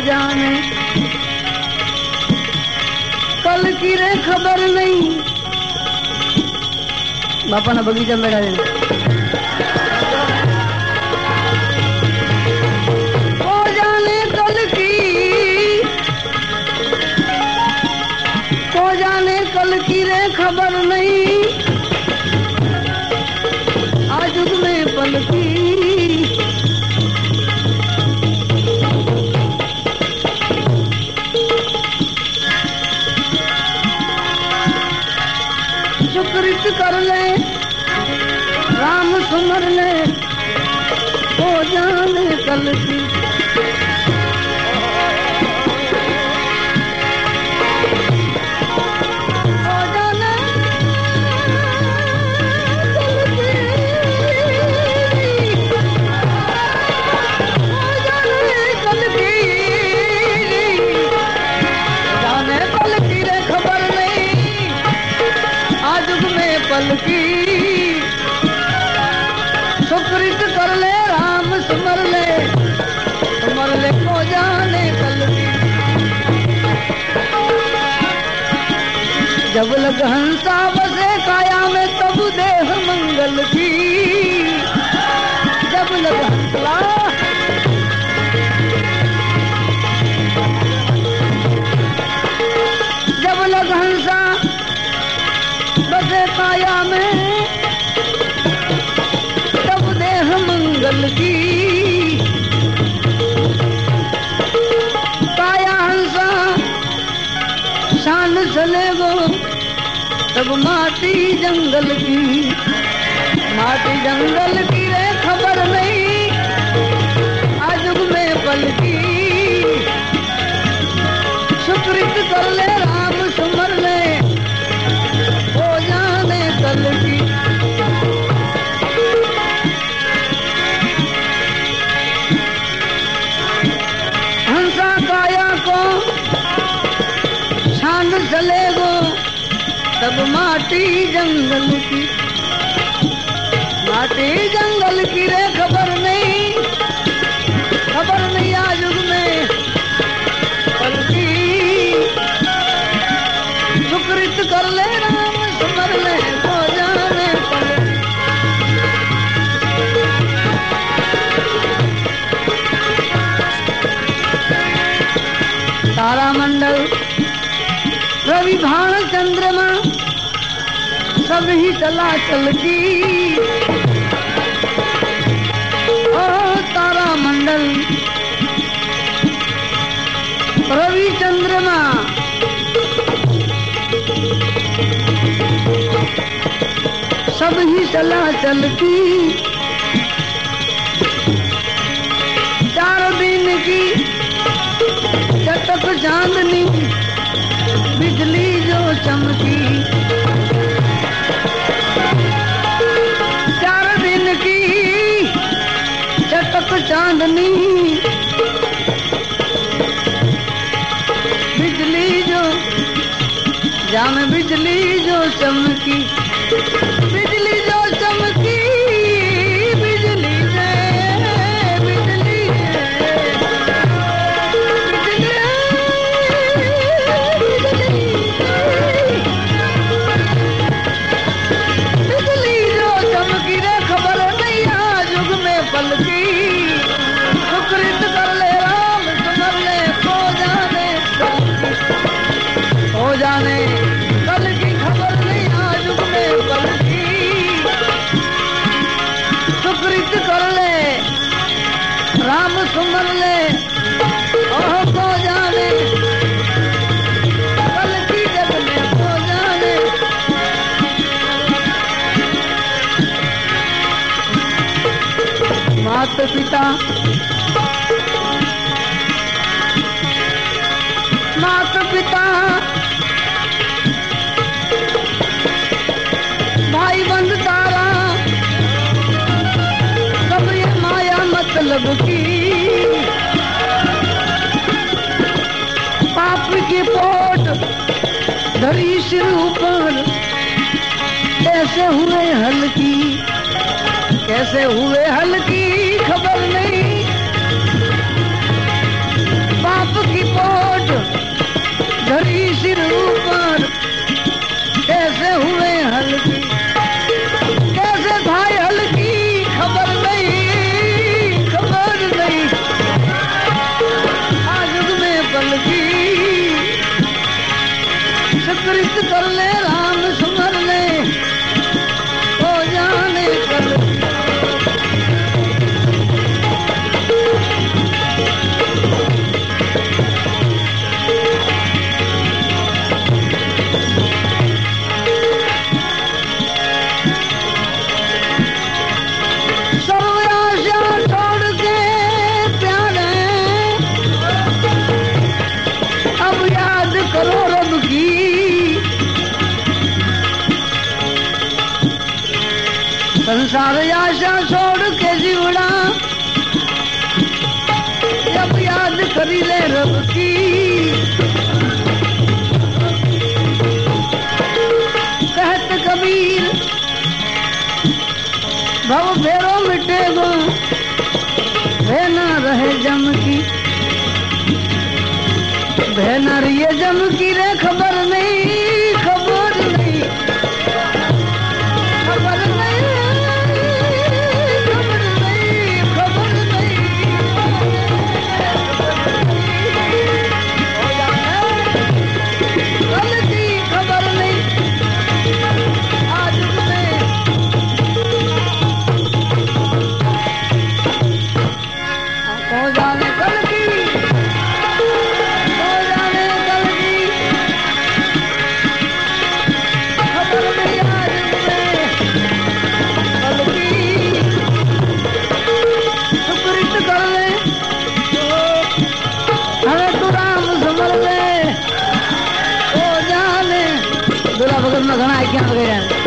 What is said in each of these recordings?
जाने। कल की रे खबर नहीं। बापा ना बगीचा में डाले चल हंसा बसे काया में तब देह मंगल थी। जब लग हंसला। जब लग हंसा, बसे काया में तब देह मंगल की शान चले वो तब माटी जंगल की माटी जंगल की सब माटी जंगल की माटी जंगल की रेख नाल ही चला चल गई तारा मंडल। रवि चंद्रमा सब ही चला चल गई चार दिन की चटक चांदनी, बिजली जो चमकी। चांदनी। बिजली जो जाम बिजली जो चमकी। मात पिता मात पिता भाई बंद तारा ये माया मतलब की? पाप की पोट धरी सिर ऊपर, कैसे हुए हल्की? कैसे हुए हल्की? धरी सिर कैसे हुए हल्की? कैसे भाई हल्की? खबर नहीं खबर नहीं। आज में बल्कि सुकृत कर ले राम सुमर ले भव फेरो मिटेगो। न रहे जम की। न रही जम की रे खबर 这个人。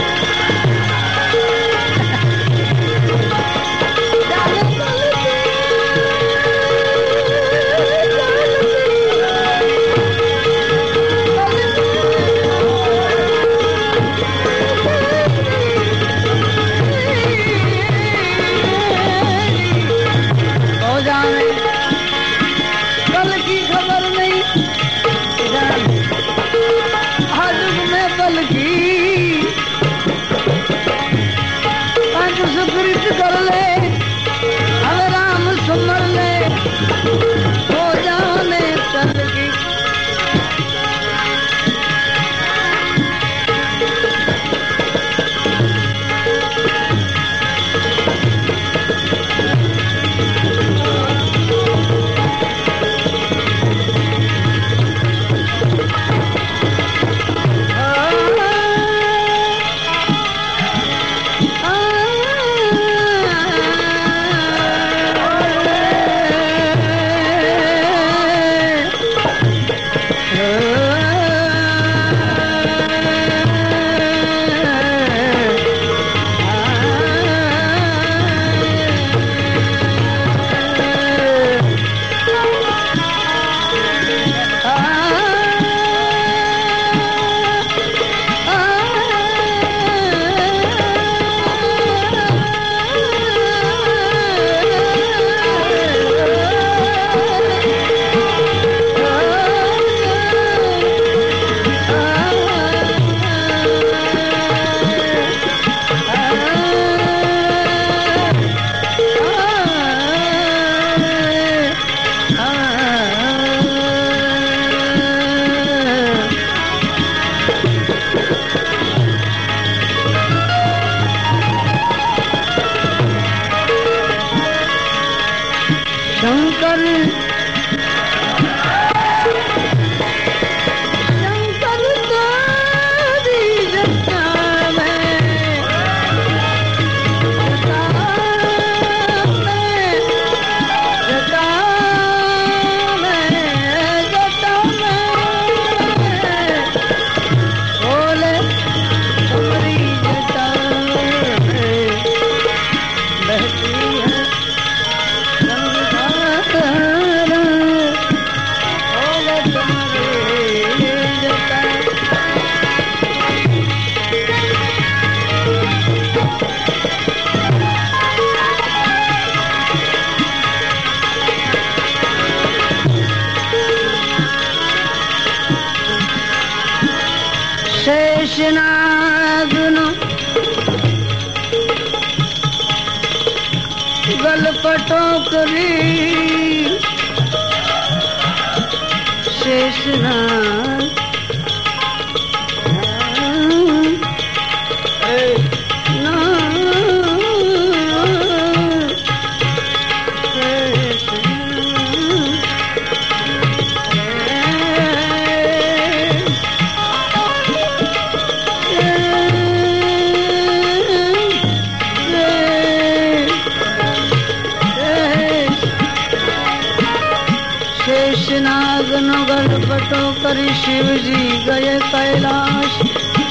गलपटों करी। शेषनाग शेषनागन गलपटो कर शिव जी गए कैलाश।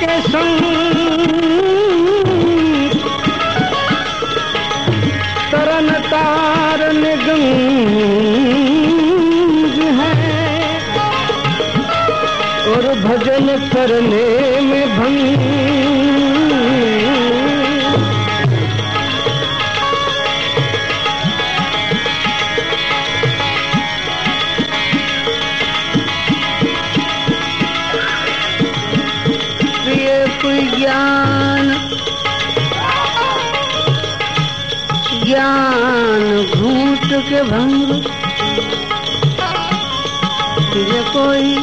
के संग तरन तार निगम है और भजन करने में भंग के भंग। प्रिय कोई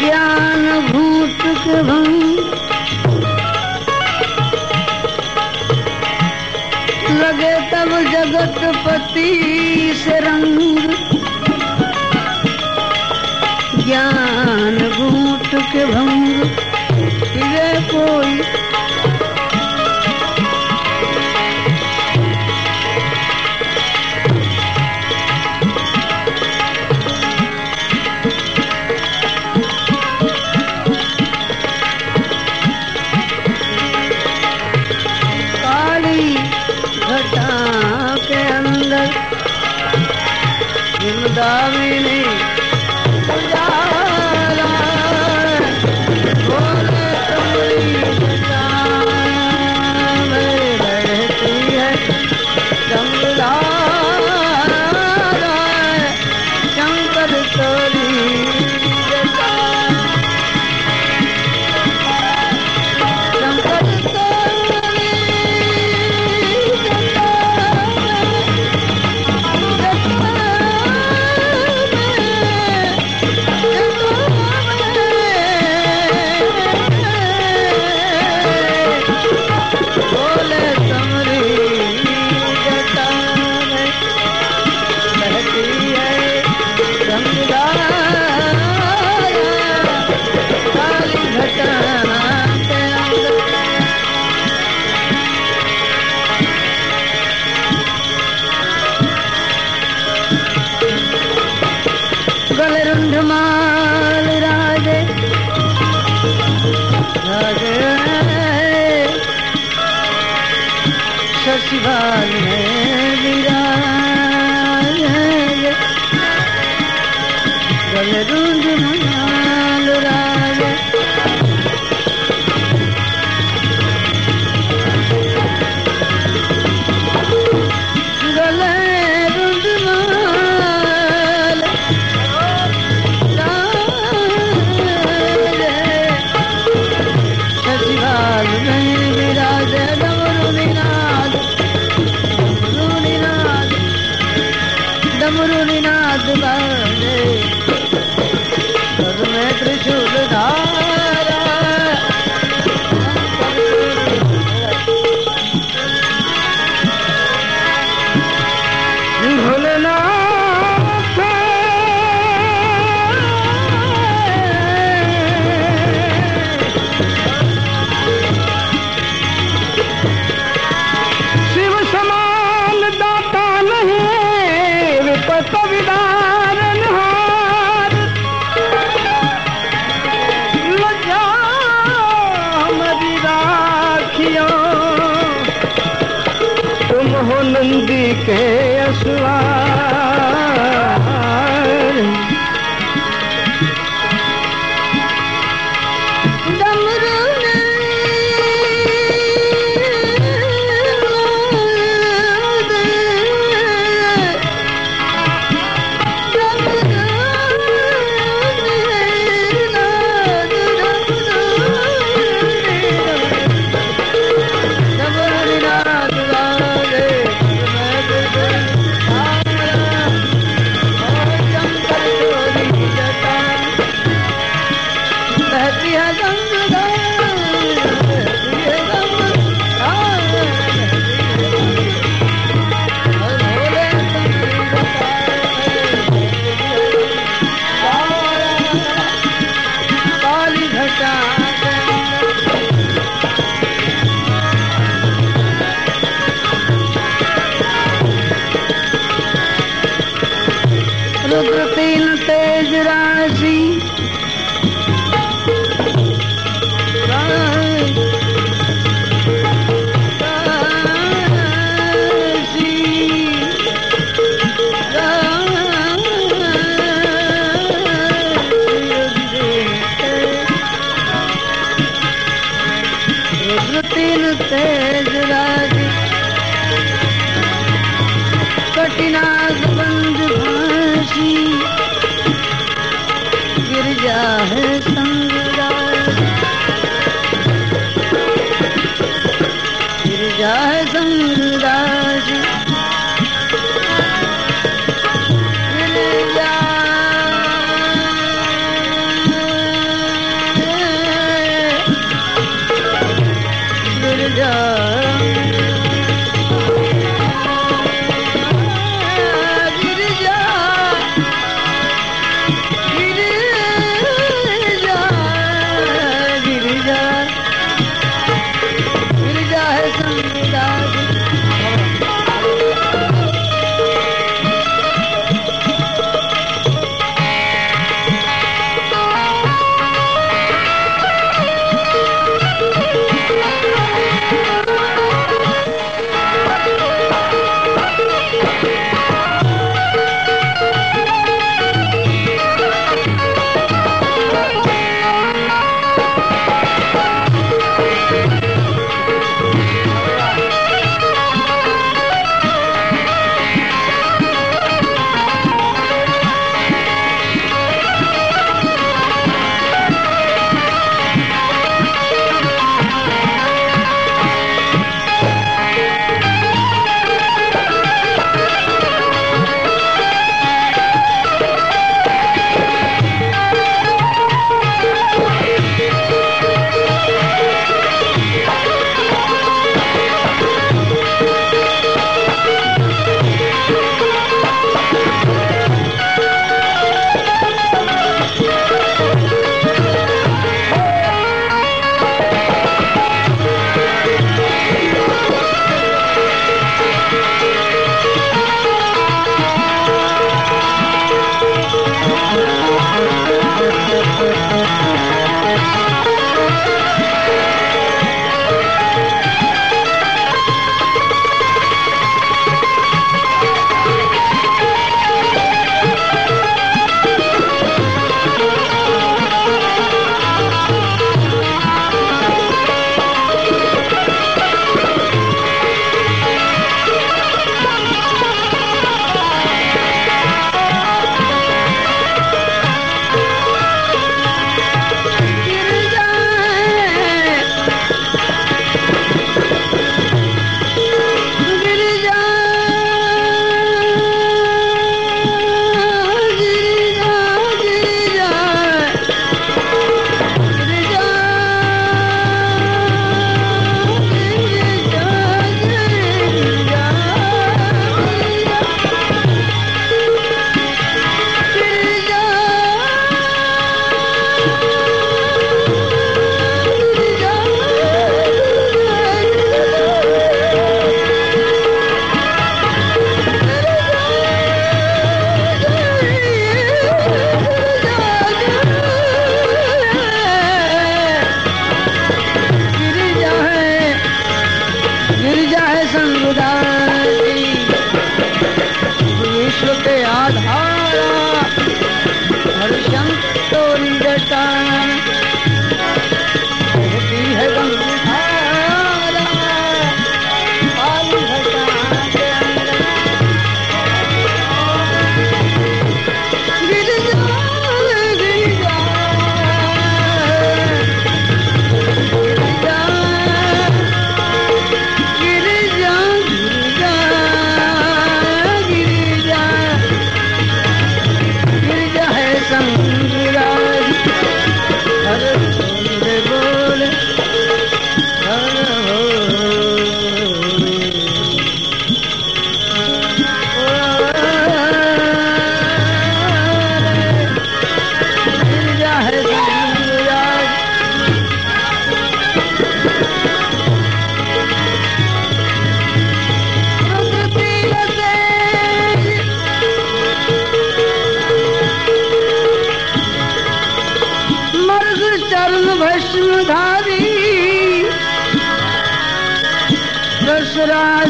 ज्ञान भूत के भंग। लगे तब जगत पति से रंग। ज्ञान घूट के भंग। फिरे कोई शशिवाल में विराज गलरुंड माल जो तीन तेज राज। कटिनाज बंद फांसी गिर जा है संग।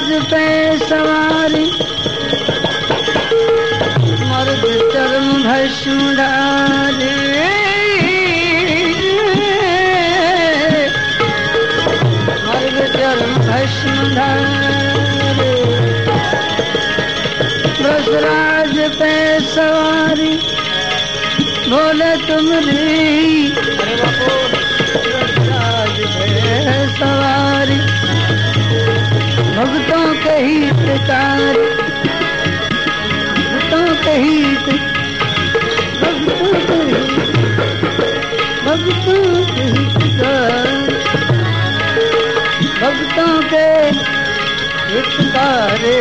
ब्रसराज पे सवारी। मर्द चर्म भस्म मर्द चर्म भस्म डाले। पे सवारी, बोले तुमरी अरे भक्तों के हितकारी भगतों के हित। भगतों के भगतों के हितकारी भगतों के हितकारी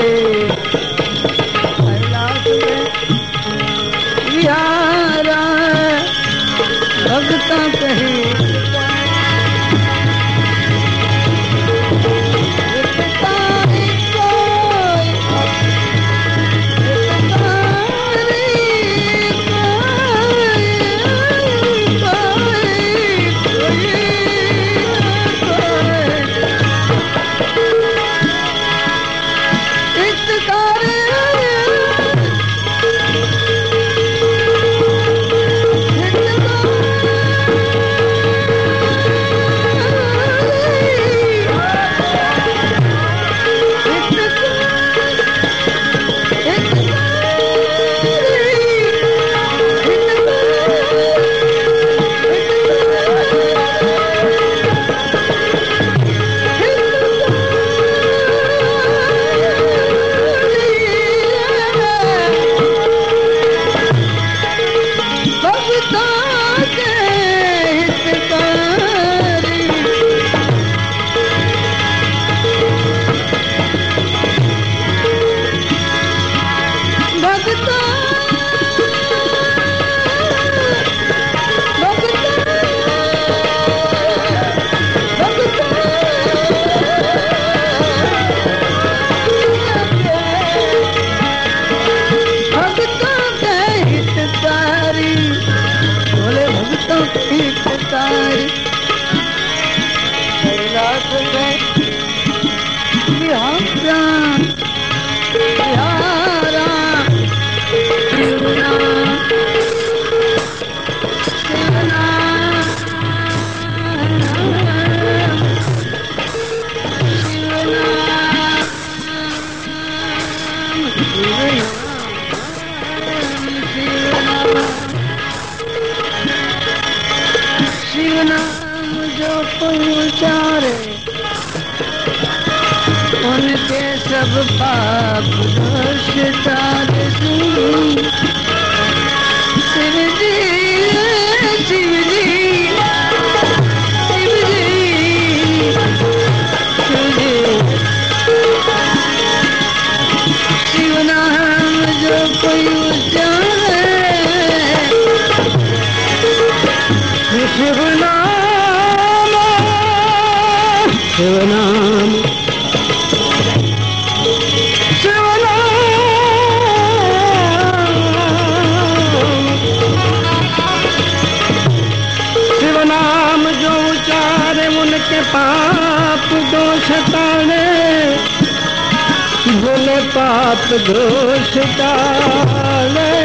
भक्तों के हितकारी कैलाश पाप दोष तारे शिव शिव नाम जो कोई उचारे शिव नाम शिव नाम पाप दोष का